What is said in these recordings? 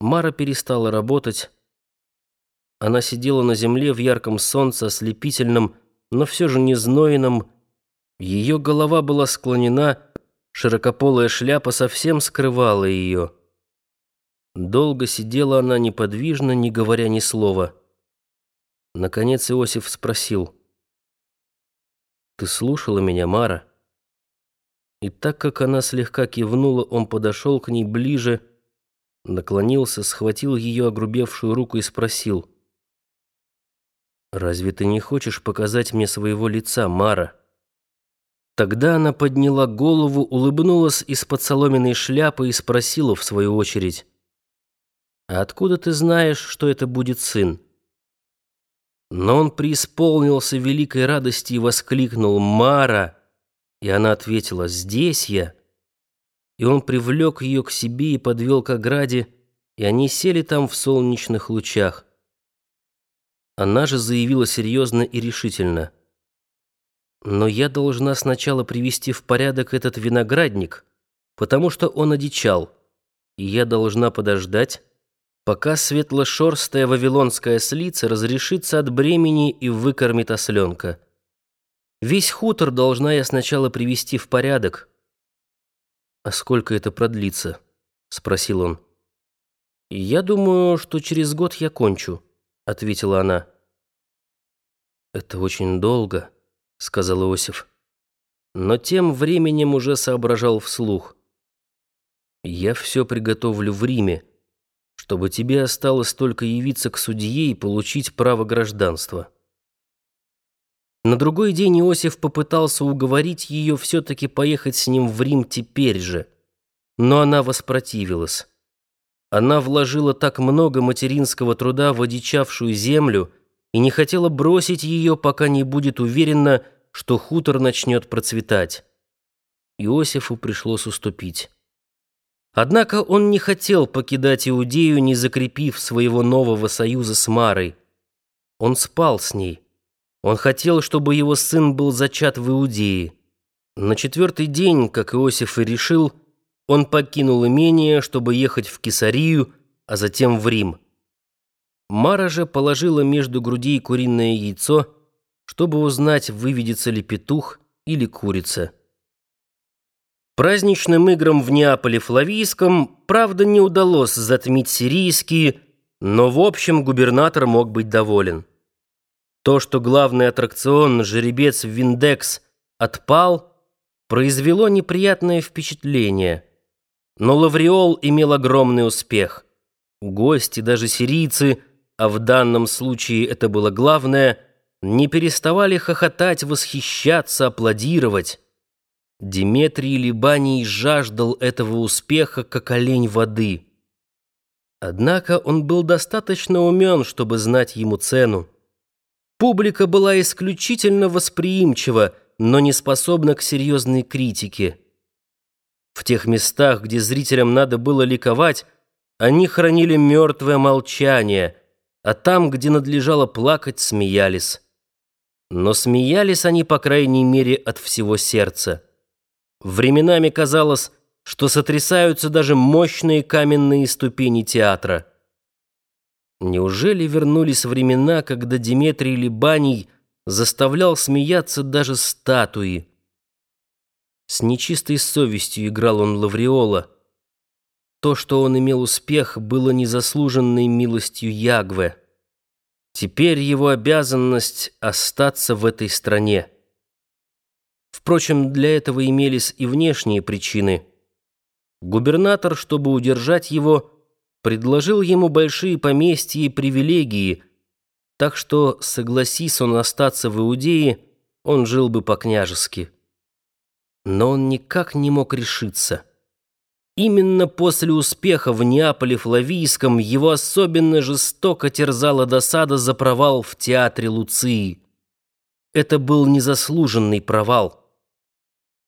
Мара перестала работать. Она сидела на земле в ярком солнце, ослепительном, но все же не знойном. Ее голова была склонена, широкополая шляпа совсем скрывала ее. Долго сидела она неподвижно, не говоря ни слова. Наконец Иосиф спросил. «Ты слушала меня, Мара?» И так как она слегка кивнула, он подошел к ней ближе, наклонился, схватил ее огрубевшую руку и спросил. «Разве ты не хочешь показать мне своего лица, Мара?» Тогда она подняла голову, улыбнулась из-под соломенной шляпы и спросила в свою очередь. «А откуда ты знаешь, что это будет сын?» Но он преисполнился великой радости и воскликнул «Мара!» И она ответила «Здесь я!» И он привлек ее к себе и подвел к ограде, и они сели там в солнечных лучах. Она же заявила серьезно и решительно. «Но я должна сначала привести в порядок этот виноградник, потому что он одичал, и я должна подождать, пока светлошерстая вавилонская слица разрешится от бремени и выкормит осленка. Весь хутор должна я сначала привести в порядок». «А сколько это продлится?» — спросил он. «Я думаю, что через год я кончу», — ответила она. «Это очень долго», — сказал Иосиф. Но тем временем уже соображал вслух. «Я все приготовлю в Риме, чтобы тебе осталось только явиться к судье и получить право гражданства». На другой день Иосиф попытался уговорить ее все-таки поехать с ним в Рим теперь же, но она воспротивилась. Она вложила так много материнского труда в одичавшую землю и не хотела бросить ее, пока не будет уверена, что хутор начнет процветать. Иосифу пришлось уступить. Однако он не хотел покидать Иудею, не закрепив своего нового союза с Марой. Он спал с ней. Он хотел, чтобы его сын был зачат в Иудее. На четвертый день, как Иосиф и решил, он покинул имение, чтобы ехать в Кесарию, а затем в Рим. Мара же положила между грудей куриное яйцо, чтобы узнать, выведется ли петух или курица. Праздничным играм в Неаполе Флавийском, правда, не удалось затмить сирийские, но в общем губернатор мог быть доволен. То, что главный аттракцион, жеребец Виндекс, отпал, произвело неприятное впечатление – но Лавриол имел огромный успех. Гости, даже сирийцы, а в данном случае это было главное, не переставали хохотать, восхищаться, аплодировать. Диметрий Либаний жаждал этого успеха, как олень воды. Однако он был достаточно умен, чтобы знать ему цену. Публика была исключительно восприимчива, но не способна к серьезной критике. В тех местах, где зрителям надо было ликовать, они хранили мертвое молчание, а там, где надлежало плакать, смеялись. Но смеялись они, по крайней мере, от всего сердца. Временами казалось, что сотрясаются даже мощные каменные ступени театра. Неужели вернулись времена, когда Диметрий Либаний заставлял смеяться даже статуи? С нечистой совестью играл он Лавриола. То, что он имел успех, было незаслуженной милостью Ягве. Теперь его обязанность остаться в этой стране. Впрочем, для этого имелись и внешние причины. Губернатор, чтобы удержать его, предложил ему большие поместья и привилегии, так что, согласись он остаться в Иудее, он жил бы по-княжески но он никак не мог решиться. Именно после успеха в Неаполе Флавийском его особенно жестоко терзала досада за провал в театре Луции. Это был незаслуженный провал.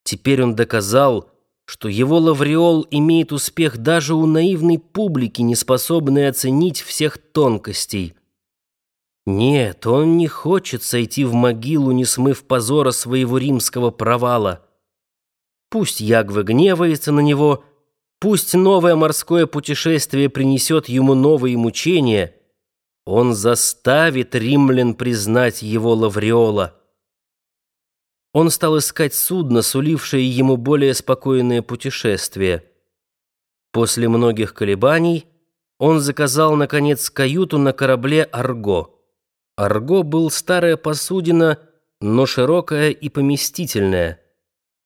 Теперь он доказал, что его лавреол имеет успех даже у наивной публики, не способной оценить всех тонкостей. Нет, он не хочет сойти в могилу, не смыв позора своего римского провала. Пусть Ягве гневается на него, Пусть новое морское путешествие принесет ему новые мучения, он заставит римлян признать его Лавриола. Он стал искать судно, сулившее ему более спокойное путешествие. После многих колебаний он заказал, наконец, каюту на корабле «Арго». «Арго» был старая посудина, но широкая и поместительная.